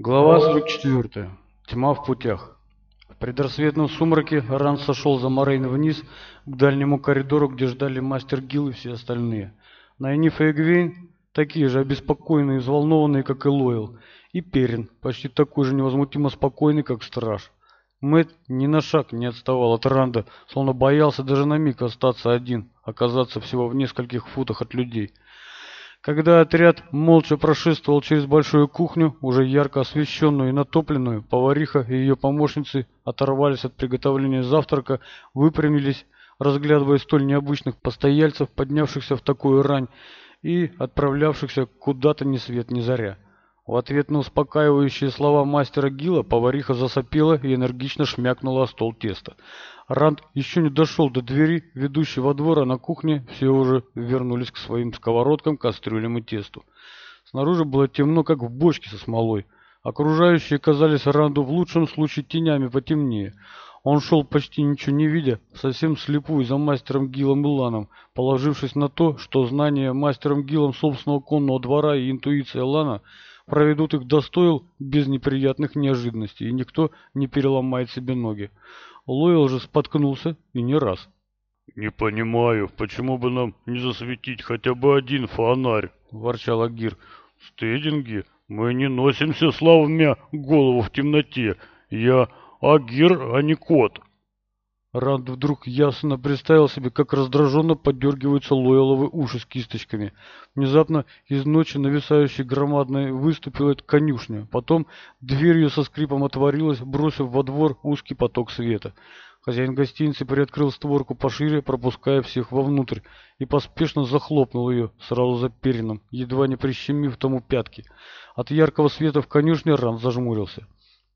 Глава 44. Тьма в путях. В предрассветном сумраке Ран сошел за Морейн вниз к дальнему коридору, где ждали мастер Гил и все остальные. Найниф и Эгвейн, такие же обеспокоенные и взволнованные, как и Лойл, и Перин, почти такой же невозмутимо спокойный, как страж. Мэт ни на шаг не отставал от Ранда, словно боялся даже на миг остаться один, оказаться всего в нескольких футах от людей – когда отряд молча прошествовал через большую кухню, уже ярко освещенную и натопленную, повариха и ее помощницы оторвались от приготовления завтрака, выпрямились, разглядывая столь необычных постояльцев, поднявшихся в такую рань и отправлявшихся куда-то ни свет ни заря. В ответ на успокаивающие слова мастера Гила повариха засопела и энергично шмякнула о стол теста. Ранд еще не дошел до двери, ведущей во двор, а на кухне все уже вернулись к своим сковородкам, кастрюлям и тесту. Снаружи было темно, как в бочке со смолой. Окружающие казались Ранду в лучшем случае тенями потемнее. Он шел почти ничего не видя, совсем слепую за мастером Гилом и Ланом, положившись на то, что знание мастером Гилом собственного конного двора и интуиция Лана – проведут их достоил без неприятных неожиданностей, и никто не переломает себе ноги. Лойл же споткнулся и не раз. «Не понимаю, почему бы нам не засветить хотя бы один фонарь?» – ворчал Агир. «Стейдинги, мы не носимся мя голову в темноте. Я Агир, а не кот». Ранд вдруг ясно представил себе, как раздраженно подергиваются лояловые уши с кисточками. Внезапно из ночи нависающей громадной выступила конюшня. Потом дверью со скрипом отворилась, бросив во двор узкий поток света. Хозяин гостиницы приоткрыл створку пошире, пропуская всех вовнутрь, и поспешно захлопнул ее, сразу за перином, едва не прищемив тому пятки. От яркого света в конюшне Ранд зажмурился.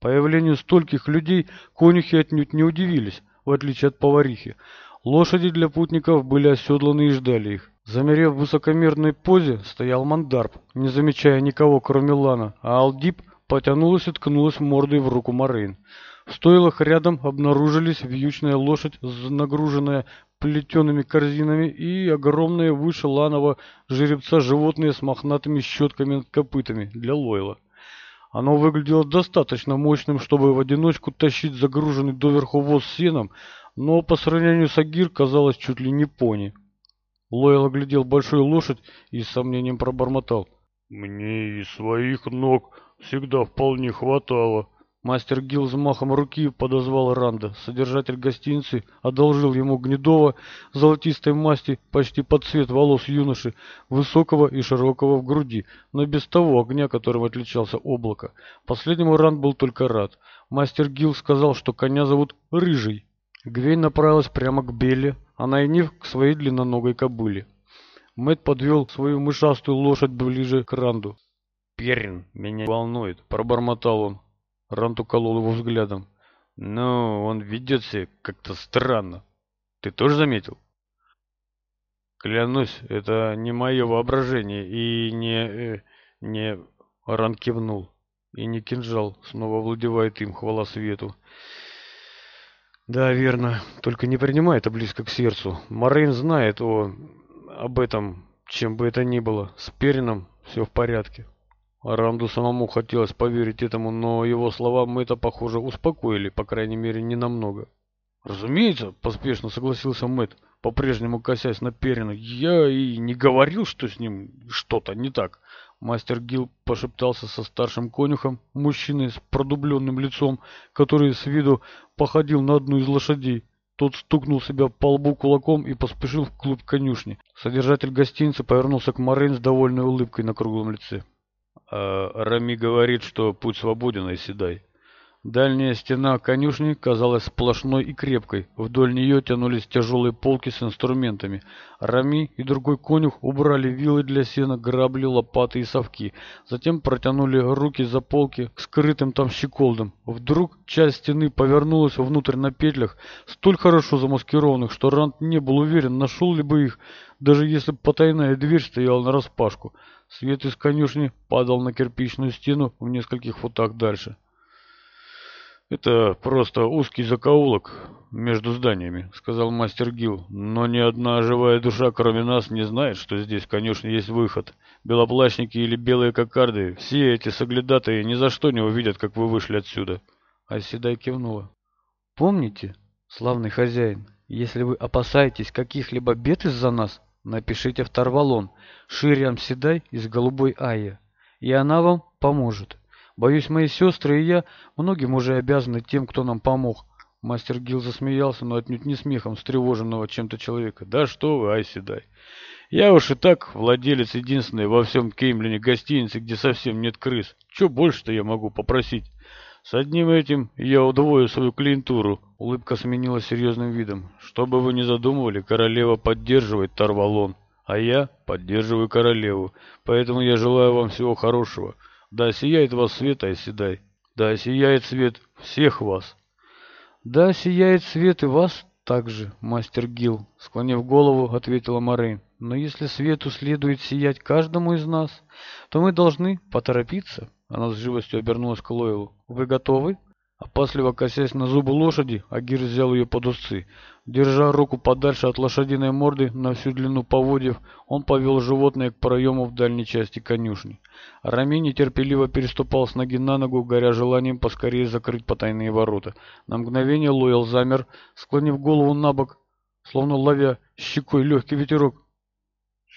Появлению стольких людей конюхи отнюдь не удивились в отличие от поварихи. Лошади для путников были оседланы и ждали их. Замерев в высокомерной позе, стоял Мандарб, не замечая никого, кроме Лана, а Алдип потянулась и ткнулась мордой в руку Морейн. В стойлах рядом обнаружились вьючная лошадь, нагруженная плетеными корзинами, и огромные выше ланового жеребца животные с мохнатыми щетками над копытами для лойла. Оно выглядело достаточно мощным, чтобы в одиночку тащить загруженный доверху воз сеном, но по сравнению с Агир казалось чуть ли не пони. Лойл оглядел большую лошадь и с сомнением пробормотал. «Мне и своих ног всегда вполне хватало». Мастер Гил махом руки подозвал Ранда. Содержатель гостиницы одолжил ему гнедого золотистой масти почти под цвет волос юноши, высокого и широкого в груди, но без того огня, которым отличался облако. Последнему Ранд был только рад. Мастер Гил сказал, что коня зовут Рыжий. Гвей направилась прямо к Белле, а Найниф к своей длинноногой кобыле. Мэт подвел свою мышастую лошадь ближе к Ранду. «Перин меня волнует», — пробормотал он. Рант уколол его взглядом. «Но «Ну, он ведет себя как-то странно. Ты тоже заметил?» «Клянусь, это не мое воображение и не... Э, не...» Ран кивнул. «И не кинжал. Снова владевает им, хвала свету». «Да, верно. Только не принимай это близко к сердцу. Марин знает о... об этом, чем бы это ни было. С Перином все в порядке». Ранду самому хотелось поверить этому, но его слова Мэтта, похоже, успокоили, по крайней мере, не намного. «Разумеется», — поспешно согласился Мэтт, по-прежнему косясь на Перина. «Я и не говорил, что с ним что-то не так». Мастер Гил пошептался со старшим конюхом, мужчиной с продубленным лицом, который с виду походил на одну из лошадей. Тот стукнул себя по лбу кулаком и поспешил вглубь конюшни. Содержатель гостиницы повернулся к Морейн с довольной улыбкой на круглом лице. А Э, Рами говорит, что путь свободен, а и седай. Дальняя стена конюшни казалась сплошной и крепкой. Вдоль нее тянулись тяжелые полки с инструментами. Рами и другой конюх убрали вилы для сена, грабли, лопаты и совки. Затем протянули руки за полки к скрытым там щеколдам. Вдруг часть стены повернулась внутрь на петлях, столь хорошо замаскированных, что Рант не был уверен, нашел ли бы их, даже если бы потайная дверь стояла нараспашку. Свет из конюшни падал на кирпичную стену в нескольких футах дальше. «Это просто узкий закоулок между зданиями», — сказал мастер Гил. «Но ни одна живая душа, кроме нас, не знает, что здесь, конечно, есть выход. Белоплащники или белые кокарды, все эти соглядатые ни за что не увидят, как вы вышли отсюда». Айседай кивнула. «Помните, славный хозяин, если вы опасаетесь каких-либо бед из-за нас, напишите в Тарвалон, Шириам Седай из Голубой Айя, и она вам поможет» боюсь мои сестры и я многим уже обязаны тем кто нам помог мастер гил засмеялся но отнюдь не смехом встревоженного чем то человека да что вы айседай я уж и так владелец единственной во всем кеймлине гостиницы где совсем нет крыс Чего больше то я могу попросить с одним этим я удвою свою клиентуру улыбка сменилась серьезным видом что бы вы ни задумывали королева поддерживает Тарвалон, а я поддерживаю королеву поэтому я желаю вам всего хорошего да сияет вас свет, Айседай, да сияет свет всех вас. Да сияет свет и вас также, мастер Гил, склонив голову, ответила Мары. Но если свету следует сиять каждому из нас, то мы должны поторопиться. Она с живостью обернулась к Лойлу. Вы готовы? А Опасливо косясь на зубы лошади, Агир взял ее под усы. Держа руку подальше от лошадиной морды на всю длину поводьев, он повел животное к проему в дальней части конюшни. Рами нетерпеливо переступал с ноги на ногу, горя желанием поскорее закрыть потайные ворота. На мгновение Лойл замер, склонив голову на бок, словно ловя щекой легкий ветерок,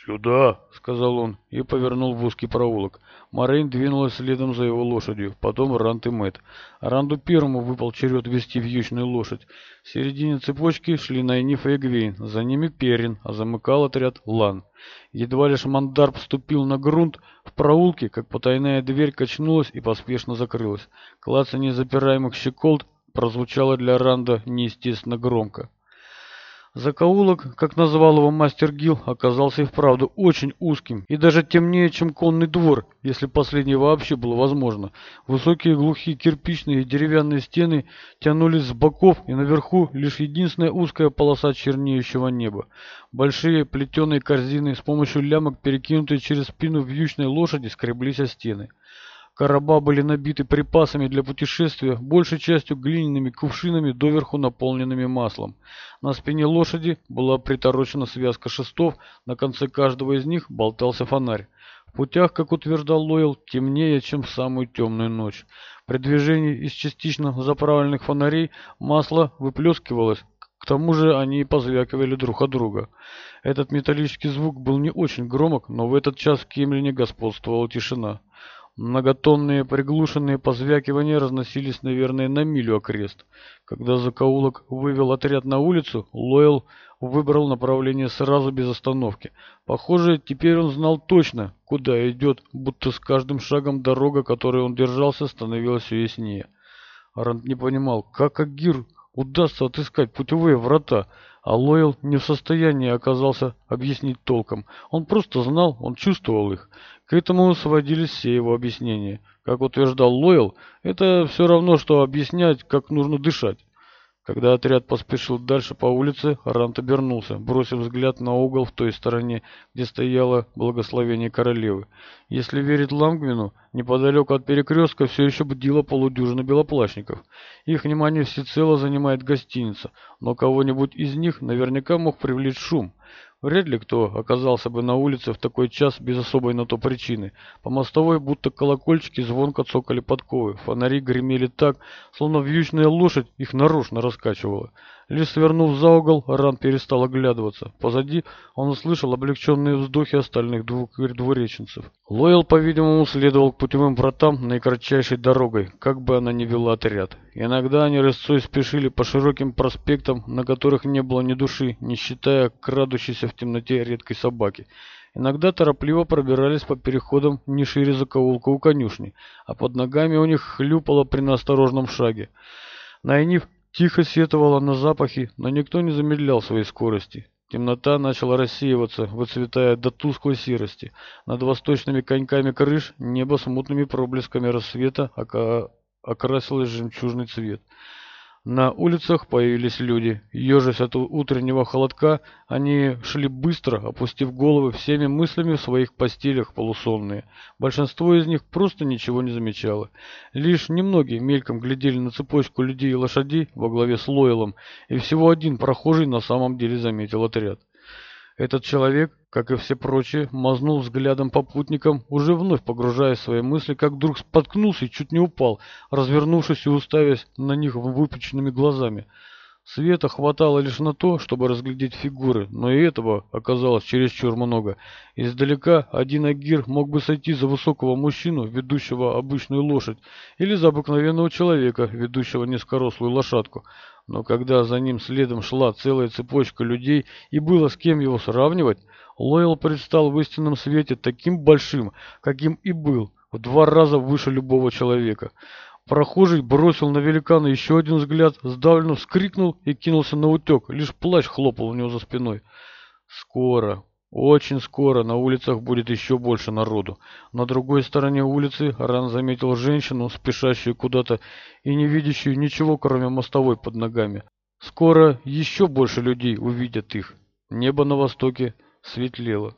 «Сюда!» — сказал он и повернул в узкий проулок. Морейн двинулась следом за его лошадью, потом Ранд и Мэтт. Ранду первому выпал черед вести вьючную лошадь. В середине цепочки шли Найниф и Эгвейн, за ними Перин, а замыкал отряд Лан. Едва лишь Мандарб вступил на грунт, в проулке, как потайная дверь качнулась и поспешно закрылась. Клацанье запираемых щеколд прозвучало для Ранда неестественно громко. Закоулок, как называл его мастер Гил, оказался и вправду очень узким и даже темнее, чем конный двор, если последнее вообще было возможно. Высокие глухие кирпичные и деревянные стены тянулись с боков, и наверху лишь единственная узкая полоса чернеющего неба. Большие плетеные корзины с помощью лямок, перекинутые через спину вьючной лошади, скреблись о стены. Короба были набиты припасами для путешествия, большей частью глиняными кувшинами, доверху наполненными маслом. На спине лошади была приторочена связка шестов, на конце каждого из них болтался фонарь. В путях, как утверждал Лойл, темнее, чем в самую темную ночь. При движении из частично заправленных фонарей масло выплескивалось, к тому же они позвякивали друг от друга. Этот металлический звук был не очень громок, но в этот час в Кемлине господствовала тишина. Многотонные приглушенные позвякивания разносились, наверное, на милю окрест. Когда закоулок вывел отряд на улицу, Лойл выбрал направление сразу без остановки. Похоже, теперь он знал точно, куда идет, будто с каждым шагом дорога, которой он держался, становилась все яснее. Арант не понимал, как Агир удастся отыскать путевые врата, а Лойл не в состоянии оказался объяснить толком. Он просто знал, он чувствовал их. К этому сводились все его объяснения. Как утверждал Лойл, это все равно, что объяснять, как нужно дышать. Когда отряд поспешил дальше по улице, Рант обернулся, бросив взгляд на угол в той стороне, где стояло благословение королевы. Если верить Ламгвину, неподалеку от перекрестка все еще бдило полудюжина белоплащников. Их внимание всецело занимает гостиница, но кого-нибудь из них наверняка мог привлечь шум. Вряд ли кто оказался бы на улице в такой час без особой на то причины. По мостовой будто колокольчики звонко цокали подковы, фонари гремели так, словно вьючная лошадь их нарочно раскачивала. Лишь свернув за угол, Ран перестал оглядываться. Позади он услышал облегченные вздохи остальных двух двуреченцев. Лойл, по-видимому, следовал к путевым вратам наикратчайшей дорогой, как бы она ни вела отряд. Иногда они рысцой спешили по широким проспектам, на которых не было ни души, не считая крадущейся в темноте редкой собаки. Иногда торопливо пробирались по переходам не шире закоулка у конюшни, а под ногами у них хлюпало при наосторожном шаге. Найниф Тихо сетовала на запахи, но никто не замедлял своей скорости. Темнота начала рассеиваться, выцветая до тусклой серости. Над восточными коньками крыш небо с мутными проблесками рассвета ока... окрасилось жемчужный цвет. На улицах появились люди. Ежась от утреннего холодка, они шли быстро, опустив головы всеми мыслями в своих постелях полусонные. Большинство из них просто ничего не замечало. Лишь немногие мельком глядели на цепочку людей и лошадей во главе с Лойлом, и всего один прохожий на самом деле заметил отряд. Этот человек, как и все прочие, мазнул взглядом по путникам, уже вновь погружая свои мысли, как вдруг споткнулся и чуть не упал, развернувшись и уставясь на них выпученными глазами. Света хватало лишь на то, чтобы разглядеть фигуры, но и этого оказалось чересчур много. Издалека один агир мог бы сойти за высокого мужчину, ведущего обычную лошадь, или за обыкновенного человека, ведущего низкорослую лошадку. Но когда за ним следом шла целая цепочка людей и было с кем его сравнивать, Лойл предстал в истинном свете таким большим, каким и был, в два раза выше любого человека прохожий бросил на великана еще один взгляд, сдавленно вскрикнул и кинулся на утек. Лишь плащ хлопал у него за спиной. Скоро, очень скоро на улицах будет еще больше народу. На другой стороне улицы Ран заметил женщину, спешащую куда-то и не видящую ничего, кроме мостовой под ногами. Скоро еще больше людей увидят их. Небо на востоке светлело.